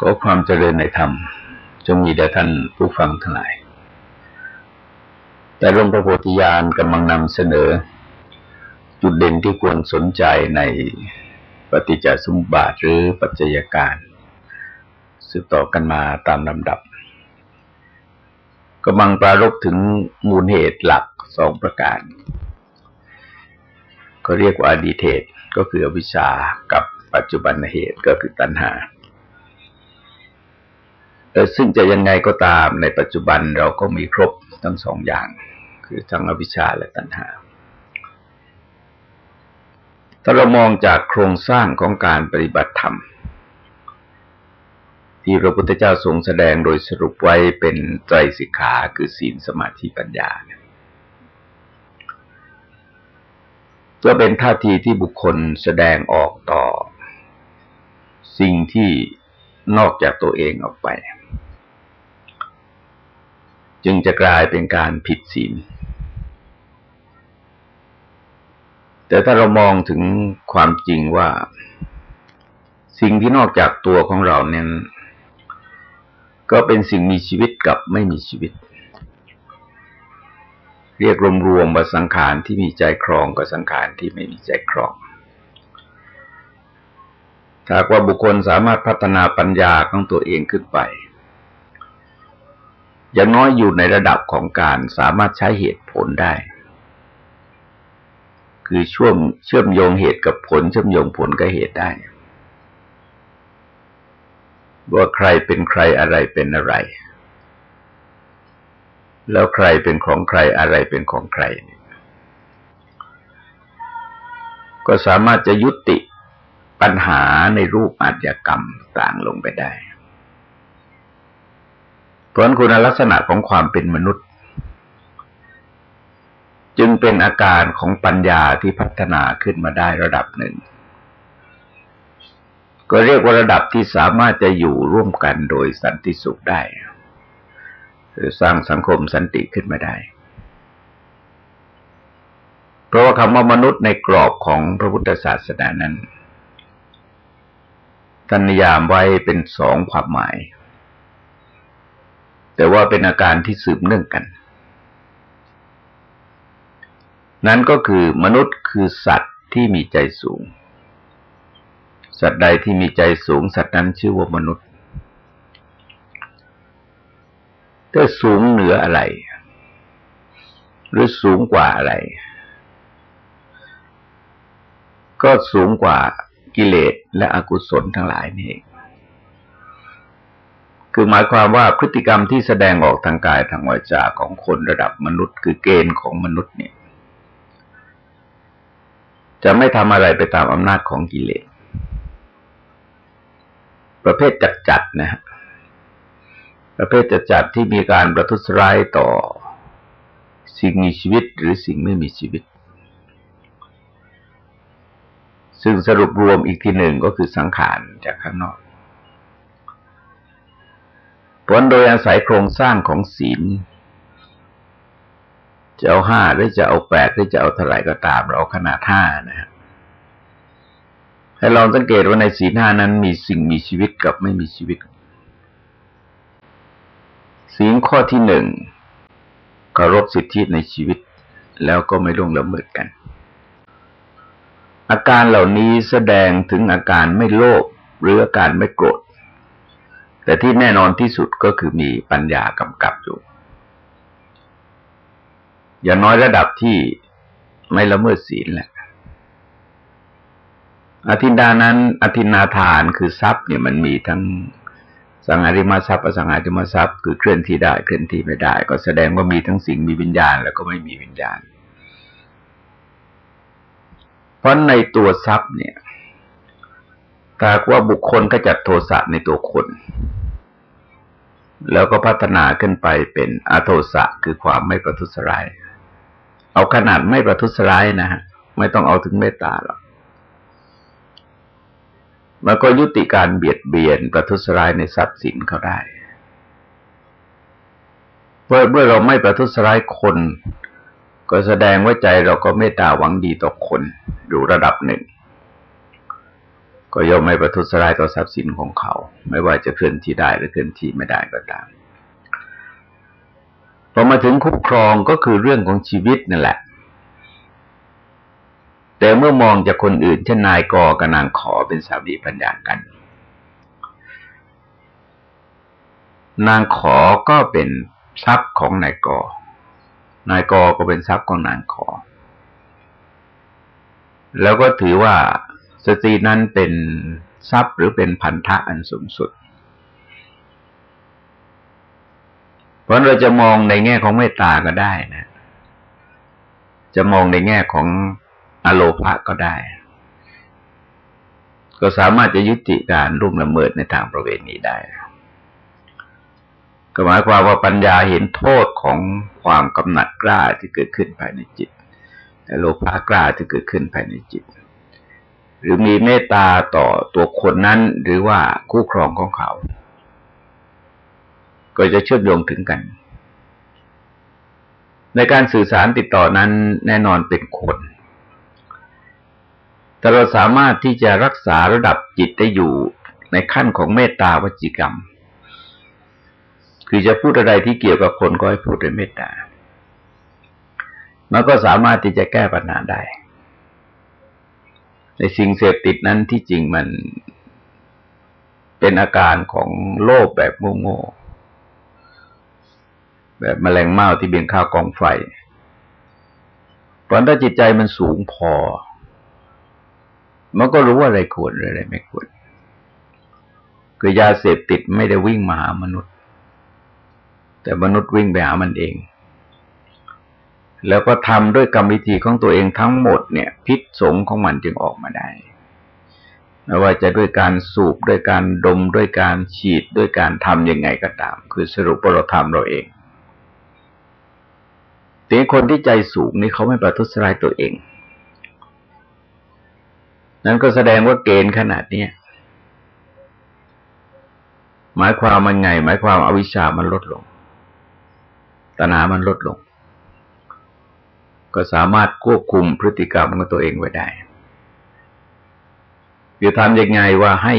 ขอความเจริญในธรรม จงมีแด่ท่านผู้ฟังทั้งหลาย แต่หลวงพระโพธิญาณกำลังนำเสนอ จุดเด่นที่ควรสนใจในปฏิจจสมบาทหรือปัจจัยการสืบต่อกันมาตามลำดับกำลังปรารบถึงมูลเหตุหลักสองประการ ก็เรียกว่าอดีตเหตุก็คืออวิชชากับปัจจุบันเหตุก็คือตัณหา ซึ่งจะยังไงก็ตามในปัจจุบันเราก็มีครบทั้งสองอย่าง คือทั้งอวิชชาและตัณหา ถ้าเรามองจากโครงสร้างของการปฏิบัติธรรม ที่พระพุทธเจ้าทรงแสดงโดยสรุปไว้เป็นไตรสิกขาคือศีลสมาธิปัญญาก็เป็นท่าทีที่บุคคลแสดงออกต่อ สิ่งที่นอกจากตัวเองออกไป จึงจะกลายเป็นการผิดศีล แต่ถ้าเรามองถึงความจริงว่า สิ่งที่นอกจากตัวของเราเนี่ยก็เป็นสิ่งมีชีวิตกับไม่มีชีวิต เรียกรวมๆว่าสังขารที่มีใจครองกับสังขารที่ไม่มีใจครองถ้าว่าบุคคลสามารถพัฒนาปัญญาของตัวเองขึ้นไป อย่างน้อยอยู่ในระดับของการสามารถใช้เหตุผลได้ คือช่วงเชื่อมโยงเหตุกับผล เชื่อมโยงผลกับเหตุได้ว่าใครเป็นใครอะไรเป็นอะไร แล้วใครเป็นของใครอะไรเป็นของใคร ก็สามารถจะยุติปัญหาในรูปอาชญากรรมต่างลงไปได้ เพราะคุณลักษณะของความเป็นมนุษย์ จึงเป็นอาการของปัญญาที่พัฒนาขึ้นมาได้ระดับหนึ่ง ก็เรียกว่าระดับที่สามารถจะอยู่ร่วมกันโดยสันติสุขได้หรือสร้างสังคมสันติขึ้นมาได้ เพราะว่าคำว่ามนุษย์ในกรอบของพระพุทธศาสนานั้นท่านนิยามไว้เป็นสองความหมาย แต่ว่าเป็นอาการที่สืบเนื่องกัน นั้นก็คือมนุษย์คือสัตว์ที่มีใจสูง สัตว์ใดที่มีใจสูง สัตว์นั้นชื่อว่ามนุษย์ถ้าสูงเหนืออะไร หรือสูงกว่าอะไร ก็สูงกว่ากิเลสและอกุศลทั้งหลายนี่เอง คือหมายความว่าพฤติกรรมที่แสดงออกทางกายทางวาจาของคนระดับมนุษย์ คือเกณฑ์ของมนุษย์เนี่ย จะไม่ทำอะไรไปตามอำนาจของกิเลสประเภทจัดจัดนะฮะประเภทจัดจัดที่มีการประทุษร้ายต่อ สิ่งมีชีวิตหรือสิ่งไม่มีชีวิต ซึ่งสรุปรวมอีกทีหนึ่งก็คือสังขารจากข้างนอก ผลโดยอาศัยโครงสร้างของศีล จะเอาห้าหรือจะเอาแปดหรือจะเอาเท่าไหร่ก็ตามเราเอาขนาดห้านะฮะให้ลองสังเกตว่าในศีลห้านั้นมีสิ่งมีชีวิตกับไม่มีชีวิต ศีลข้อที่หนึ่งเคารพสิทธิในชีวิต แล้วก็ไม่ล่วงละเมิดกัน อาการเหล่านี้แสดงถึงอาการไม่โลภหรืออาการไม่โกรธ แต่ที่แน่นอนที่สุดก็คือมีปัญญากำกับอยู่ อย่างน้อยระดับที่ไม่ละเมิดศีลแหละอธินดานั้น อธินาทานคือทรัพย์เนี่ยมันมีทั้งสังหาริมทรัพย์อสังหาริมทรัพย์คือเคลื่อนที่ได้เคลื่อนที่ไม่ได้ ก็แสดงว่ามีทั้งสิ่งมีวิญญาณ แล้วก็ไม่มีวิญญาณ เพราะในตัวทรัพย์เนี่ยถ้าว่าบุคคลก็จัดโทสะในตัวคน แล้วก็พัฒนาขึ้นไปเป็นอโทสะคือความไม่ประทุษร้าย เอาขนาดไม่ประทุษร้ายนะฮะไม่ต้องเอาถึงเมตตาหรอกมันก็ยุติการเบียดเบียนประทุษร้ายในทรัพย์สินเขาได้เมื่อเมื่อเราไม่ประทุษร้ายคน ก็แสดงว่าใจเราก็เมตตาหวังดีต่อคนอยู่ระดับหนึ่ง ก็ย่อมไม่ประทุษร้ายต่อทรัพย์สินของเขา ไม่ว่าจะเคลื่อนที่ได้หรือเคลื่อนที่ไม่ได้ก็ตามพอมาถึงคุ้มครองก็คือเรื่องของชีวิตนั่นแหละ แต่เมื่อมองจากคนอื่นเช่นนายกกับนางขอเป็นสามีปัญญากัน นางขอก็เป็นทรัพย์ของนายกนายกก็เป็นทรัพย์ของนางขอ แล้วก็ถือว่า สตรีนั้นเป็นทรัพย์หรือเป็นพันธะอันสูงสุด เพราะเราจะมองในแง่ของเมตตาก็ได้นะ จะมองในแง่ของอโลภะก็ได้ ก็สามารถจะยุติการรุ่มละเมิดในทางประเวณีได้ ก็หมายความว่าปัญญาเห็นโทษของความกำหนัดกล้าที่เกิดขึ้นภายในจิต โลภะกล้าที่เกิดขึ้นภายในจิต หรือมีเมตตาต่อตัวคนนั้น หรือว่าคู่ครองของเขา ก็จะเชื่อมโยงถึงกัน ในการสื่อสารติดต่อนั้นแน่นอนเป็นคน แต่เราสามารถที่จะรักษาระดับจิตได้อยู่ในขั้นของเมตตาวจิกรรม คือจะพูดอะไรที่เกี่ยวกับคนก็ให้พูดด้วยเมตตามันก็สามารถที่จะแก้ปัญหาได้ ในสิ่งเสพติดนั้นที่จริงมันเป็นอาการของโลภแบบโง่ๆแบบแมลงเม่าที่เบี่ยงข้าวกองไฟเพราะถ้าจิตใจมันสูงพอ มันก็รู้ว่าอะไรควรอะไรไม่ควรคือยาเสพติดไม่ได้วิ่งมาหามนุษย์ แต่มนุษย์วิ่งไปหามันเอง แล้วก็ทำด้วยกรรมวิธีของตัวเองทั้งหมดเนี่ย พิษสงของมันจึงออกมาได้ไม่ว่าจะด้วยการสูบด้วยการดมด้วยการฉีดด้วยการทำยังไงก็ตาม คือสรุปว่าเราทำเราเองแต่คนที่ใจสูงนี่เขาไม่ประทุษร้ายตัวเอง นั้นก็แสดงว่าเกณฑ์ขนาดนี้หมายความมันไง หมายความอาวิชามันลดลงตนามันลดลง ก็สามารถควบคุมพฤติกรรมของตัวเองไว้ได้คือทำยังไงว่าให้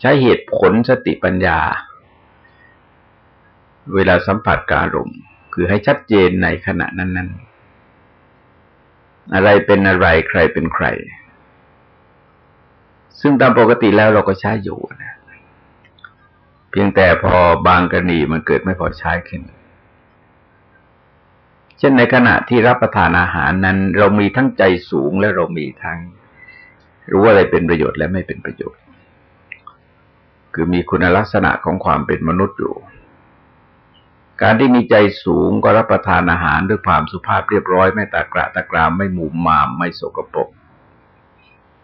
ใช้เหตุผลสติปัญญา เวลาสัมผัสการลมคือให้ชัดเจนในขณะนั้น ๆ อะไรเป็นอะไรใครเป็นใคร ซึ่งตามปกติแล้วเราก็ใช้อยู่นะเพียงแต่พอบางกรณีมันเกิดไม่พอใช้ขึ้น เช่นในขณะที่รับประทานอาหารนั้น เรามีทั้งใจสูงและเรามีทั้ง รู้ว่าอะไรเป็นประโยชน์และไม่เป็นประโยชน์ คือมีคุณลักษณะของความเป็นมนุษย์อยู่ การที่มีใจสูงก็รับประทานอาหารด้วยความสุภาพเรียบร้อย ไม่ตากระตะกรามไม่หมุมมามไม่โสกปรก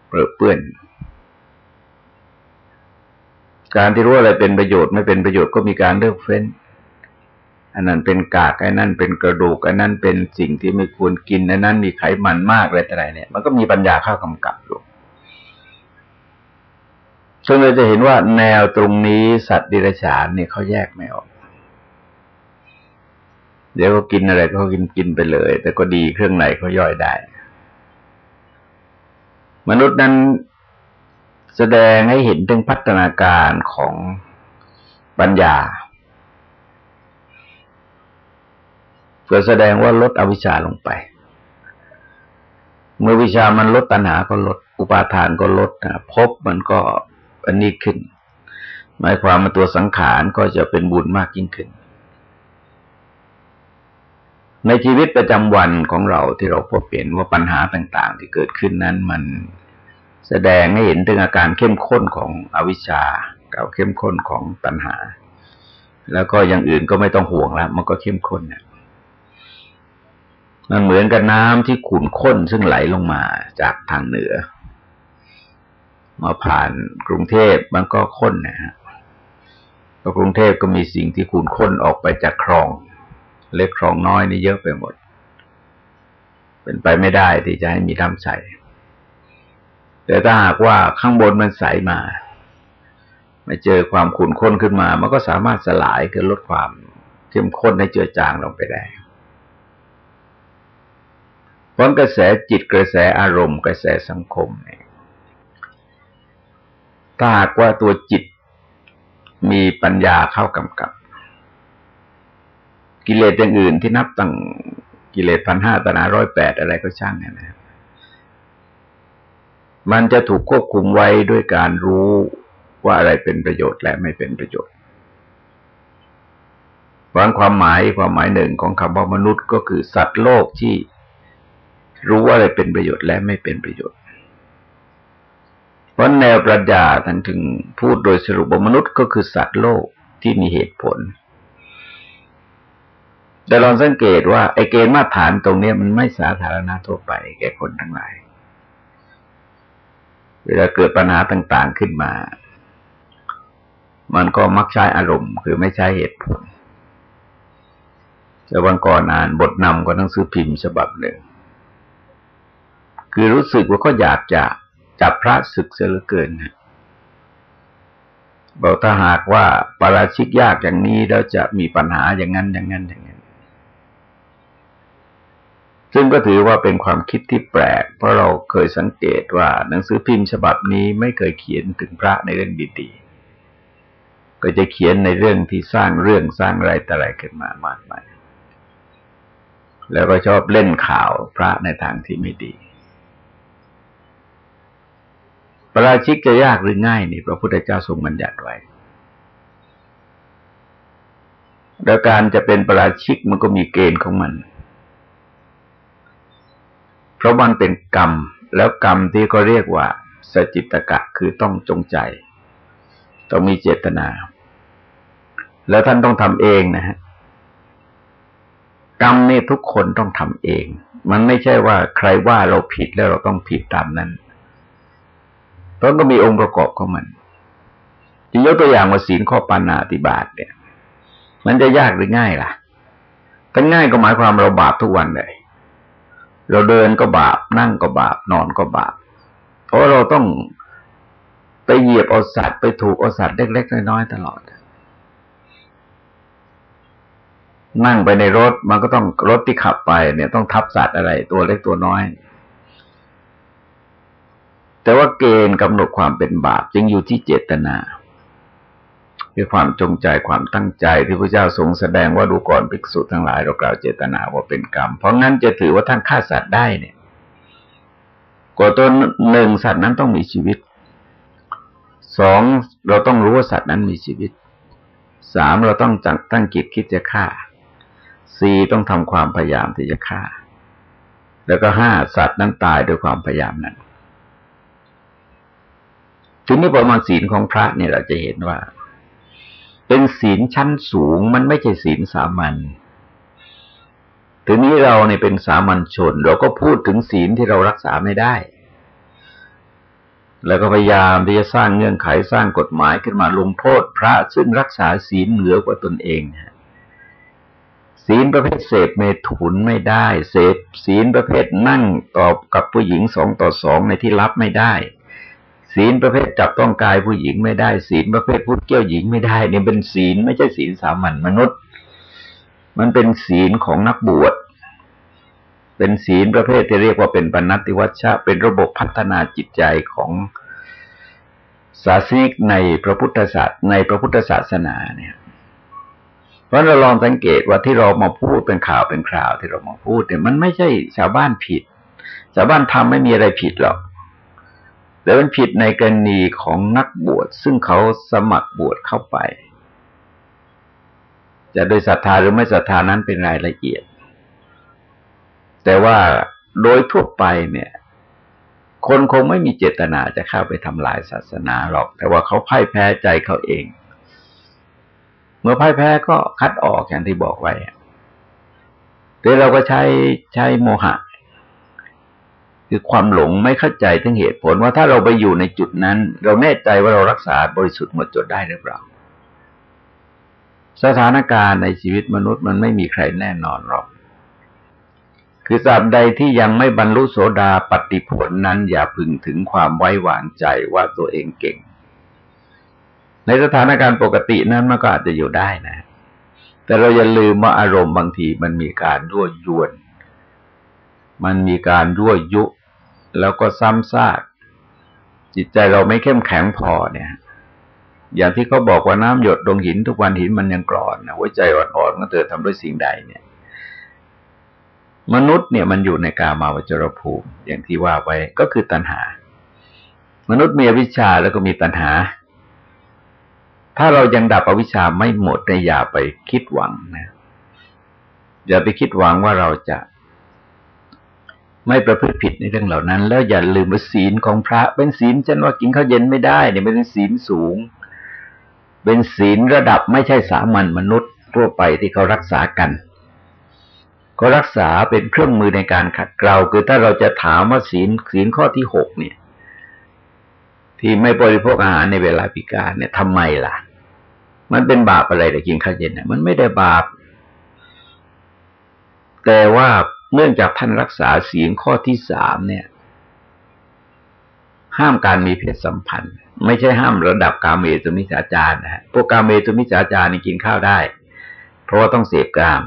เปื้อเปื้อนการที่รู้อะไรเป็นประโยชน์ไม่เป็นประโยชน์ก็มีการเลือกเฟ้น อันนั้นเป็นกากอันนั้นเป็นกระดูกอันนั้นเป็นสิ่งที่ไม่ควรกินอันนั้นมีไขมันมากอะไรต่ออะไรเนี่ย มันก็มีปัญญาเข้ากำกับอยู่ซึ่งเราจะเห็นว่าแนวตรงนี้สัตว์ดิรัจฉานเนี่ยเขาแยกไม่ออก เดี๋ยวเขากินอะไรก็กินกินไปเลย แต่ก็ดีเครื่องไหนเขาย่อยได้ มนุษย์นั้นแสดงให้เห็นถึงพัฒนาการของปัญญา เพื่อแสดงว่าลดอวิชชาลงไป เมื่อวิชามันลดตัณหาก็ลด อุปาทานก็ลดนะพบมันก็อันนี้ขึ้น หมายความว่าตัวสังขารก็จะเป็นบุญมากยิ่งขึ้น ในชีวิตประจำวันของเราที่เราพบเห็นว่าปัญหาต่าง ๆ ที่เกิดขึ้นนั้นมันแสดงให้เห็นถึงอาการเข้มข้นของอวิชชากับเข้มข้นของตัณหา แล้วก็อย่างอื่นก็ไม่ต้องห่วงแล้ว มันก็เข้มข้นเนี่ย มันเหมือนกับน้ำที่ขุ่นข้นซึ่งไหลลงมาจากทางเหนือ มาผ่านกรุงเทพมันก็ข้นนะฮะกรุงเทพก็มีสิ่งที่ขุ่นข้นออกไปจากคลอง เล็กคลองน้อยนี่เยอะไปหมด เป็นไปไม่ได้ที่จะให้มีน้ำใส แต่ถ้าหากว่าข้างบนมันใสมาไม่เจอความขุ่นข้นขึ้นมา มันก็สามารถสลายคือลดความเข้มข้นให้เจือจางลงไปได้ เพราะกระแสจิตกระแสอารมณ์ กระแสสังคมเนี่ยถ้าหากว่าตัวจิตมีปัญญาเข้ากำกับ กิเลสอย่างอื่นที่นับตั้งกิเลสพันห้าตนาร้อยแปดอะไรก็ช่างเนี่ยนะมันจะถูกควบคุมไว้ด้วยการรู้ว่าอะไรเป็นประโยชน์และไม่เป็นประโยชน์เพราะความหมายความหมายหนึ่งของคำว่ามนุษย์ก็คือสัตว์โลกที่ รู้ว่าอะไรเป็นประโยชน์และไม่เป็นประโยชน์เพราะแนวปรัชญาท่านถึงพูดโดยสรุปว่ามนุษย์ก็คือสัตว์โลกที่มีเหตุผล แต่ลองสังเกตว่าไอ้เกณฑ์มาตรฐานตรงนี้มันไม่สาธารณะทั่วไป แก่คนทั้งหลาย เวลาเกิดปัญหาต่างๆขึ้นมา มันก็มักใช้อารมณ์ คือไม่ใช้เหตุผลจะวันก่อนอ่านบทนำก็ต้องซื้อพิมพ์ฉบับหนึ่ง คือรู้สึกว่าก็อยากจะจับพระศึกเสียเหลือเกินบอกถ้าหากว่าปราชิกยากอย่างนี้แล้วจะมีปัญหาอย่างนั้นอย่างนั้นอย่างนั้น ซึ่งก็ถือว่าเป็นความคิดที่แปลก เพราะเราเคยสังเกตว่าหนังสือพิมพ์ฉบับนี้ไม่เคยเขียนถึงพระในเรื่องดีๆ ก็จะเขียนในเรื่องที่สร้างเรื่องสร้างอะไรแต่อะไรขึ้นมามากมายแล้วก็ชอบเล่นข่าวพระในทางที่ไม่ดี ประราชิกจะยากหรือง่ายนี่พระพุทธเจ้าทรงบัญญัติไว้แลวการจะเป็นปราชิกมันก็มีเกณฑ์ของมัน เพราะมันเป็นกรรม แล้วกรรมที่ก็เรียกว่า สจิตกะคือต้องจงใจ ต้องมีเจตนา แล้วท่านต้องทำเองนะฮะกรรมนี่ทุกคนต้องทำเอง มันไม่ใช่ว่าใครว่าเราผิดแล้วเราต้องผิดตามนั้น เพราะก็มีองค์ประกอบของมันจะยกตัวอย่างว่าศีลข้อปานาติบาตเนี่ย มันจะยากหรือง่ายล่ะถ้าง่ายก็หมายความเราบาปทุกวันเลย เราเดินก็บาป นั่งก็บาป นอนก็บาป เพราะเราต้องไปเหยียบเอาสัตว์ไปถูกเอาสัตว์เล็กๆน้อยๆตลอด นั่งไปในรถมันก็ต้องรถที่ขับไปเนี่ยต้องทับสัตว์อะไรตัวเล็กตัวน้อย แต่ว่าเกณฑ์กำหนดความเป็นบาปจึงอยู่ที่เจตนาคือความจงใจความตั้งใจที่พระเจ้าทรงแสดงว่าดูก่อนภิกษุทั้งหลายเรากล่าวเจตนาว่าเป็นกรรม เพราะงั้นจะถือว่าท่านฆ่าสัตว์ได้เนี่ยกว่าตัวหนึ่งสัตว์นั้นต้องมีชีวิตสองเราต้องรู้ว่าสัตว์นั้นมีชีวิตสามเราต้องจังตั้งจิตคิดจะฆ่าสี่ต้องทำความพยายามที่จะฆ่า แล้วก็ห้าสัตว์นั้นตายด้วยความพยายามนั้น ทีนี้ประมาณศีลของพระเนี่ยเราจะเห็นว่า เป็นศีลชั้นสูงมันไม่ใช่ศีลสามัญทีนี้เราเนี่ยเป็นสามัญชน เราก็พูดถึงศีลที่เรารักษาไม่ได้ แล้วก็พยายามที่จะสร้างเงื่อนไขสร้างกฎหมายขึ้นมาลงโทษพระซึ่งรักษาศีลเหนือกว่าตนเองศีลประเภทเสพเมถุนไม่ได้ เสพศีลประเภทนั่งตอบกับผู้หญิงสองต่อสองในที่ลับไม่ได้ ศีลประเภทจับต้องกายผู้หญิงไม่ได้ ศีลประเภทพูดเกี่ยวหญิงไม่ได้เนี่ยเป็นศีลไม่ใช่ศีลสามัญมนุษย์ มันเป็นศีลของนักบวช เป็นศีลประเภทที่เรียกว่าเป็นปณติวัชชะ เป็นระบบพัฒนาจิตใจของศาสนิกในพระพุทธศาสในพระพุทธศาสนาเนี่ยเพราะเราลองสังเกตว่าที่เรามาพูดเป็นข่าวเป็นคราวที่เรามาพูดเนี่ยมันไม่ใช่ชาวบ้านผิด ชาวบ้านทำไม่มีอะไรผิดหรอก แต่มันผิดในกรณีของนักบวช ซึ่งเขาสมัครบวชเข้าไป จะโดยศรัทธาหรือไม่ศรัทธานั้นเป็นรายละเอียด แต่ว่าโดยทั่วไปเนี่ย คนคงไม่มีเจตนาจะเข้าไปทำลายศาสนาหรอก แต่ว่าเขาพ่ายแพ้ใจเขาเอง เมื่อพ่ายแพ้ก็คัดออกอย่างที่บอกไว้แต่เราก็ใช้ใช้โมหะ คือความหลงไม่เข้าใจถึงเหตุผลว่าถ้าเราไปอยู่ในจุดนั้น เราแน่ใจว่าเรารักษาบริสุทธิ์หมดจดได้หรือเปล่า สถานการณ์ในชีวิตมนุษย์มันไม่มีใครแน่นอนหรอก คือสาบใดที่ยังไม่บรรลุโสดาปฏิผลนั้น อย่าพึงถึงความไว้วางใจว่าตัวเองเก่ง ในสถานการณ์ปกตินั้นมันก็อาจจะอยู่ได้นะ แต่เราอย่าลืมว่าอารมณ์บางทีมันมีการรั่วยวนมันมีการรั่วยุ แล้วก็ซ้ำซากจิตใจเราไม่เข้มแข็งพอเนี่ย อย่างที่เขาบอกว่าน้ำหยดลงหินทุกวันหินมันยังกรอนนะหัวใจอ่อนๆก็เธอทำด้วยสิ่งใดเนี่ย มนุษย์เนี่ยมันอยู่ในกามาวจรภูมิ อย่างที่ว่าไว้ก็คือตัณหา มนุษย์มีวิชาแล้วก็มีตัณหา ถ้าเรายังดับอวิชชาไม่หมดในอย่าไปคิดหวังนะอย่าไปคิดหวังว่าเราจะ ไม่ประพฤติผิดในเรื่องเหล่านั้น แล้วอย่าลืมว่าศีลของพระ เป็นศีลเช่นว่ากินข้าวเย็นไม่ได้เนี่ยเป็นศีลสูง เป็นศีลระดับไม่ใช่สามัญมนุษย์ทั่วไปที่เขารักษากันก็รักษาเป็นเครื่องมือในการขัดเกลาคือถ้าเราจะถามว่าศีลศีลข้อที่หกเนี่ย ที่ไม่บริโภคอาหารในเวลาพิการเนี่ยทำไมล่ะ มันเป็นบาปอะไรแต่กินข้าวเย็นเนี่ยมันไม่ได้บาป แต่ว่า เนื่องจากท่านรักษาศีลข้อที่สามเนี่ย ห้ามการมีเพศสัมพันธ์ ไม่ใช่ห้ามระดับกาเมตุมิจฉาจารนะฮะพวกกาเมตุมิจฉาจารนี่กินข้าวได้ เพราะว่าต้องเสพกาม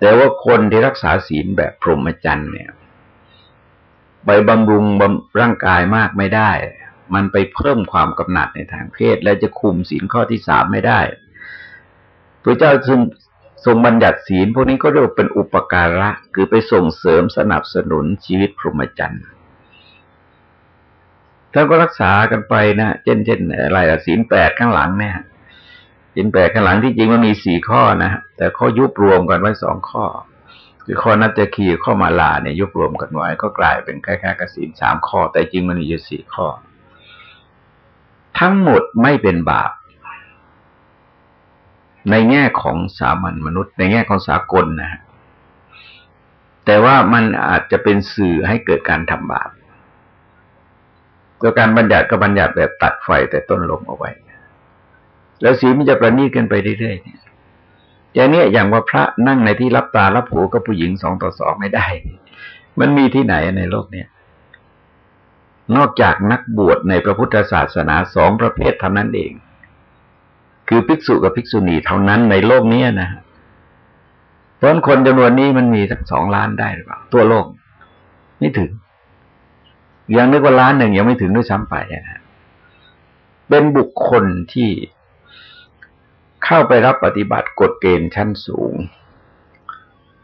แต่ว่าคนที่รักษาศีลแบบพรหมจรรย์เนี่ยไปบำรุงบำร่างกายมากไม่ได้ มันไปเพิ่มความกำหนัดในทางเพศ และจะคุมศีลข้อที่สามไม่ได้ พระเจ้าจึง ทรงบัญญัติศีลพวกนี้ก็เรียกว่าเป็นอุปการะ คือไปส่งเสริมสนับสนุนชีวิตพรหมจรรย์ท่านก็รักษากันไปนะเช่นเช่นอะไรศีลแปดข้างหลังเนี่ยศีลแปดข้างหลังที่จริงมันมีสี่ข้อนะแต่ข้อยุบรวมกันไว้สองข้อ คือข้อนัตจะคีข้อมาลาเนี่ยยุบรวมกันไว้ ก็กลายเป็นคล้ายๆกับศีลสามข้อ แต่จริงมันมีอยู่สี่ข้อ ทั้งหมดไม่เป็นบาป ในแง่ของสามัญมนุษย์ ในแง่ของสากลนะฮะแต่ว่ามันอาจจะเป็นสื่อให้เกิดการทำบาปก็การบัญญัติก็บัญญัติแบบตัดไฟแต่ต้นลมเอาไว้ แล้วสีมันจะประณีตกันไปเรื่อยๆเนี่ยอย่างนี้อย่างว่าพระนั่งในที่รับตารับหูกับผู้หญิงสองต่อสองไม่ได้ มันมีที่ไหนในโลกเนี้ยนอกจากนักบวชในพระพุทธศาสนาสองประเภทเท่านั้นเอง คือภิกษุกับภิกษุณีเท่านั้นในโลกนี้นะเพราะคนจำนวนนี้มันมีสักสองล้านได้หรือเปล่าตัวโลก ไม่ถึง ยังนึกว่าล้านหนึ่งยังไม่ถึงด้วยซ้ำไปนะเป็นบุคคลที่เข้าไปรับปฏิบัติกฎเกณฑ์ชั้นสูง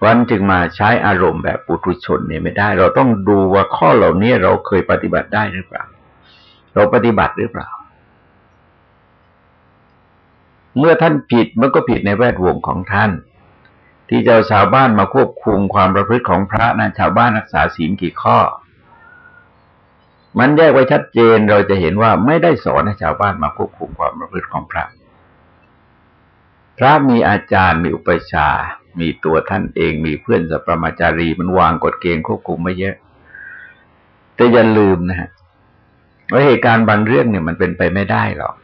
วันจึงมาใช้อารมณ์แบบปุถุชนเนี่ยไม่ได้ เราต้องดูว่าข้อเหล่านี้เราเคยปฏิบัติได้หรือเปล่า เราปฏิบัติหรือเปล่า เมื่อท่านผิดมันก็ผิดในแวดวงของท่าน ที่เจ้าชาวบ้านมาควบคุมความประพฤติของพระนะชาวบ้านรักษาศีลกี่ข้อ มันแยกไว้ชัดเจนเราจะเห็นว่าไม่ได้สอนให้ชาวบ้านมาควบคุมความประพฤติของพระ พระมีอาจารย์มีอุปชา มีตัวท่านเองมีเพื่อนสัพมาจารีมันวางกฎเกณฑ์ควบคุมไม่เยอะ แต่อย่าลืมนะฮะว่าเหตุการณ์บางเรื่องเนี่ยมันเป็นไปไม่ได้หรอก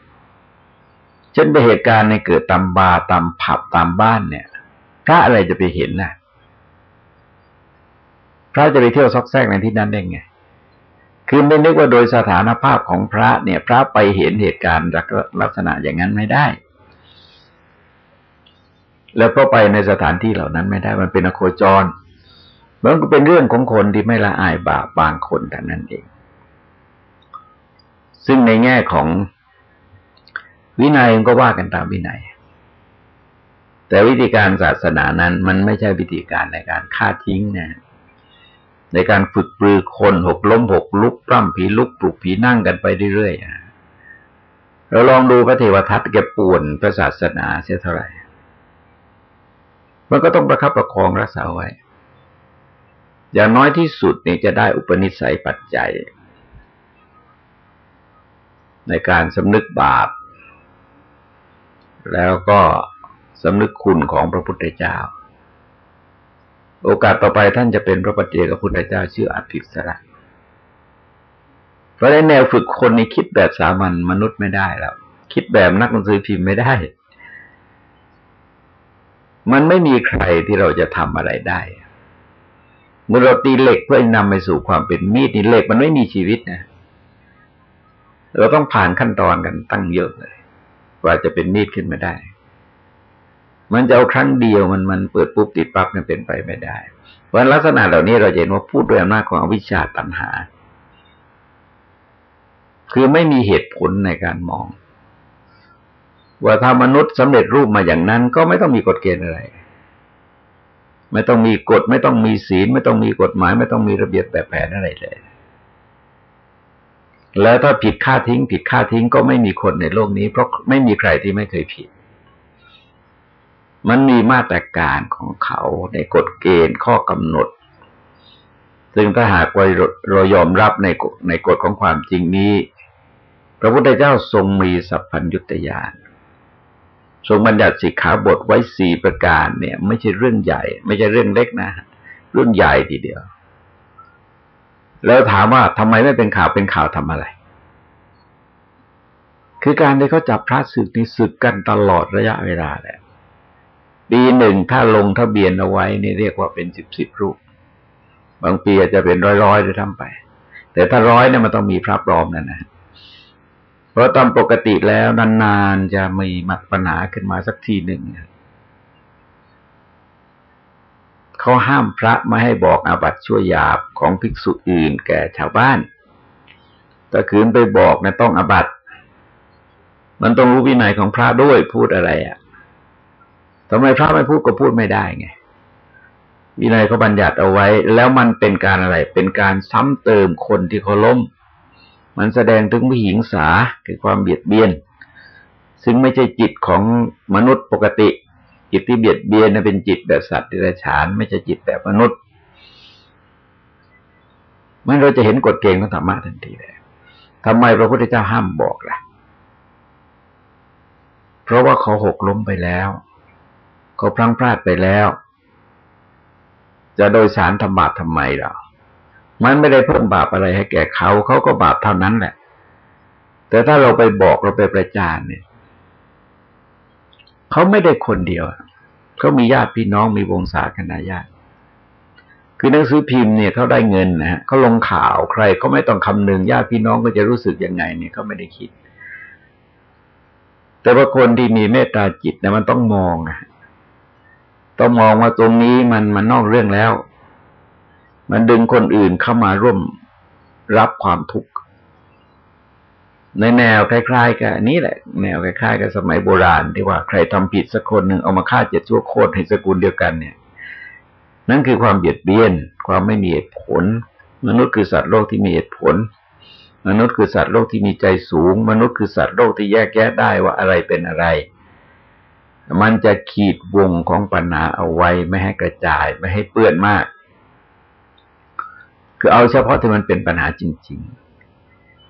เช่นไปเหตุการณ์ในเกิดตามบาร์ตามผับตามบ้านเนี่ย พระอะไรจะไปเห็นน่ะ พระจะไปเที่ยวซอกแซกในที่นั้นได้ไง คือไม่นึกว่าโดยสถานภาพของพระเนี่ย พระไปเห็นเหตุการณ์ลักษณะอย่างนั้นไม่ได้ แล้วก็ไปในสถานที่เหล่านั้นไม่ได้ มันเป็นอโคจร มันก็เป็นเรื่องของคนที่ไม่ละอายบาปบางคนแต่นั้นเอง ซึ่งในแง่ของ วินัยก็ว่ากันตามวินัย แต่วิธีการศาสนานั้น มันไม่ใช่วิธีการในการฆ่าทิ้งนะในการฝึกปลือคนหกล้มหกลุกปล้ำผีลุกปลุกผีนั่งกันไปเรื่อยๆเราลองดูพระเทวทัตแกป่วนพระศาสนาเสียเท่าไหร่ มันก็ต้องประคับประคองรักษาไว้ อย่างน้อยที่สุดนี่จะได้อุปนิสัยปัจจัย ในการสำนึกบาป แล้วก็สำนึกคุณของพระพุทธเจ้า โอกาสต่อไปท่านจะเป็นพระปฏิเจกพุทธเจ้าชื่ออภิสระเพราะในแนวฝึกคนนี้คิดแบบสามัญมนุษย์ไม่ได้แล้ว คิดแบบนักหนังสือพิมพ์ไม่ได้ มันไม่มีใครที่เราจะทำอะไรได้เมื่อเราตีเหล็กเพื่อนำไปสู่ความเป็นมีดนี่เหล็กมันไม่มีชีวิตนะเราต้องผ่านขั้นตอนกันตั้งเยอะเลย กว่าจะเป็นมีดขึ้นมาได้ มันจะเอาครั้งเดียวมันมันเปิดปุ๊บติดปั๊บมันเป็นไปไม่ได้เพราะลักษณะเหล่านี้เราเห็นว่าพูดด้วยอำนาจของอวิชชาตัณหา คือไม่มีเหตุผลในการมอง ว่าถ้ามนุษย์สำเร็จรูปมาอย่างนั้นก็ไม่ต้องมีกฎเกณฑ์อะไร ไม่ต้องมีกฎ ไม่ต้องมีศีล ไม่ต้องมีกฎหมาย ไม่ต้องมีระเบียบแบบแผนอะไรเลย แล้วถ้าผิดค่าทิ้ง ผิดค่าทิ้งก็ไม่มีคนในโลกนี้ เพราะไม่มีใครที่ไม่เคยผิด มันมีมาตรการของเขาในกฎเกณฑ์ข้อกำหนด ซึ่งถ้าหากว่าเรายอมรับในในกฎของความจริงนี้ พระพุทธเจ้าทรงมีสัพพัญญุตยานทรงบัญญัติสิกขาบทไว้สี่ประการเนี่ย ไม่ใช่เรื่องใหญ่ ไม่ใช่เรื่องเล็กนะ เรื่องใหญ่ทีเดียว แล้วถามว่าทำไมไม่เป็นข่าวเป็นข่าวทำอะไร คือการที่เขาจับพระศึกนี่ศึกกันตลอดระยะเวลาแหละปีหนึ่งถ้าลงทะเบียนเอาไว้นี่เรียกว่าเป็นสิบสิบรูป บางปีอาจจะเป็นร้อยๆด้วยทำไป แต่ถ้าร้อยเนี่ยมันต้องมีพระปลอมนั่นนะเพราะตามปกติแล้วนานๆจะมีมักปัญหาขึ้นมาสักทีหนึ่งเขาห้ามพระไม่ให้บอกอาบัติชั่วยาบของภิกษุอื่นแก่ชาวบ้านแต่คืนไปบอกนะต้องอาบัติ มันต้องรู้วินัยของพระด้วยพูดอะไรอะ่ะทำไมพระไม่พูดก็พูดไม่ได้ไงวินัยเขาบัญญัติเอาไว้ แล้วมันเป็นการอะไร เป็นการซ้ำเติมคนที่เขาล้ม มันแสดงถึงวิหิงสาคือความเบียดเบียน ซึ่งไม่ใช่จิตของมนุษย์ปกติ จิตที่เบียดเบียนเป็นจิตแบบสัตว์ดิเรกชันไม่ใช่จิตแบบมนุษย์มันเราจะเห็นกฎเกณฑ์ของธรรมะทันทีเลยทำไมพระพุทธเจ้าห้ามบอกล่ะ เพราะว่าเขาหกล้มไปแล้ว เขาพลั้งพลาดไปแล้ว จะโดยสารธรรมบาปทำไมเรามันไม่ได้เพิ่มบาปอะไรให้แก่เขา เขาก็บาปเท่านั้นแหละ แต่ถ้าเราไปบอกเราไปประจานเนี่ย เขาไม่ได้คนเดียวเขามีญาติพี่น้องมีวงศาคณาญาติ คือหนังสือพิมพ์เนี่ยเขาได้เงินนะฮะเขาลงข่าวใครเขาไม่ต้องคำนึงญาติพี่น้องก็จะรู้สึกยังไงเนี่ยเขาไม่ได้คิด แต่ว่าคนที่มีเมตตาจิตเนี่ยมันต้องมองอะต้องมองว่าตรงนี้มันมันนอกเรื่องแล้ว มันดึงคนอื่นเข้ามาร่วมรับความทุกข์ ในแนวคล้าย ๆ กับนี้แหละ แนวคล้ายๆกับสมัยโบราณ ที่ว่าใครทำผิดสักคนหนึ่งเอามาฆ่าเจ็ดชั่วโคตรให้สกุลเดียวกันเนี่ย นั่นคือความเบียดเบียน ความไม่มีเหตุผล มนุษย์คือสัตว์โลกที่มีเหตุผล มนุษย์คือสัตว์โลกที่มีใจสูง มนุษย์คือสัตว์โลกที่แยกแยะได้ว่าอะไรเป็นอะไร มันจะขีดวงของปัญหาเอาไว้ไม่ให้กระจายไม่ให้เปื้อนมาก คือเอาเฉพาะที่มันเป็นปัญหาจริง ๆ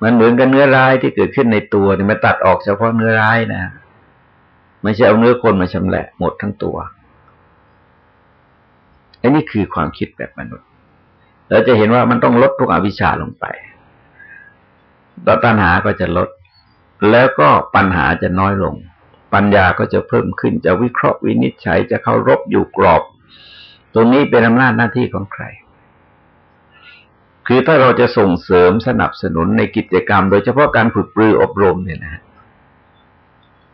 มันเหมือนกับเนื้อร้ายที่เกิดขึ้นในตัวนี่มันตัดออกเฉพาะเนื้อร้ายนะไม่ใช่เอาเนื้อคนมาชำแหละหมดทั้งตัวอันนี้คือความคิดแบบมนุษย์เราจะเห็นว่ามันต้องลดทุกอวิชชาลงไปต่อตัณหาก็จะลด แล้วก็ปัญหาจะน้อยลง ปัญญาก็จะเพิ่มขึ้น จะวิเคราะห์วินิจฉัย จะเข้ารบอยู่กรอบ ตรงนี้เป็นอำนาจหน้าที่ของใคร คือถ้าเราจะส่งเสริมสนับสนุนในกิจกรรม โดยเฉพาะการฝึกปรืออบรมเนี่ยนะ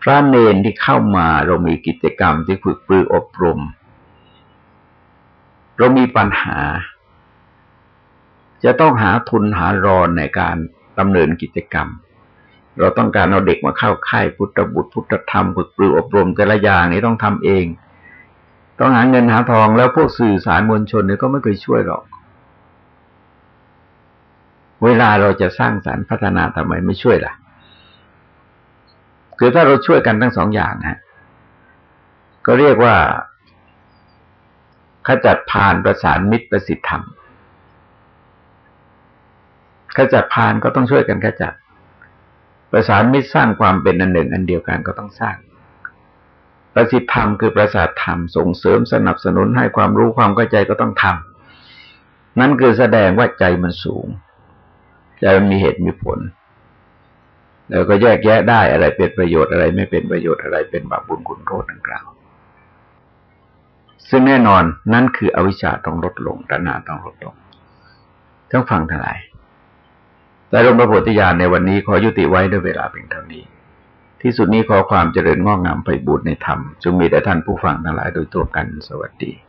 พระเนนที่เข้ามาเรามีกิจกรรมที่ฝึกปรืออบรม เรามีปัญหา จะต้องหาทุนหารอนในการดำเนินกิจกรรม เราต้องการเอาเด็กมาเข้าค่ายพุทธบุตรพุทธธรรมฝึกปรืออบรมแต่ละอย่างนี้ต้องทำเอง ต้องหาเงินหาทองแล้วพวกสื่อสารมวลชนเนี่ยก็ไม่เคยช่วยหรอก เวลาเราจะสร้างสารรค์พัฒนาทำไมไม่ช่วยล่ะ คือถ้าเราช่วยกันทั้งสองอย่างฮะก็เรียกว่าขจัดพานประสานมิตรประสิทธิธรรมขจัดพานก็ต้องช่วยกันขจัด ประสานมิตรสร้างความเป็นอันหนึ่ง อันเดียวกันก็ต้องสร้าง ประสิทธิธรรมคือประสาทธรรมส่งเสริมสนับสนุนให้ความรู้ความเข้าใจก็ต้องทำนั่นคือแสดงว่าใจมันสูง จมันมีเหตุมีผล แล้วก็แยกแยะได้อะไรเป็นประโยชน์อะไร ไม่เป็นประโยชน์อะไรเป็นบาปบุญคุณโทษดังกล่าว ซึ่งแน่นอนนั่นคืออวิชชาต้องลดลงตัณหาต้องลดลงต้องฟังทั้งหลายแต่ลงพระโพธิญาณในวันนี้ขอยุติไว้ด้วยเวลาเพียงเท่านี้ ที่สุดนี้ขอความเจริญงอกงามไปบูรณนธรรมจงมีแด่ท่านผู้ฟังทั้งหลายโดยตัวกันสวัสดี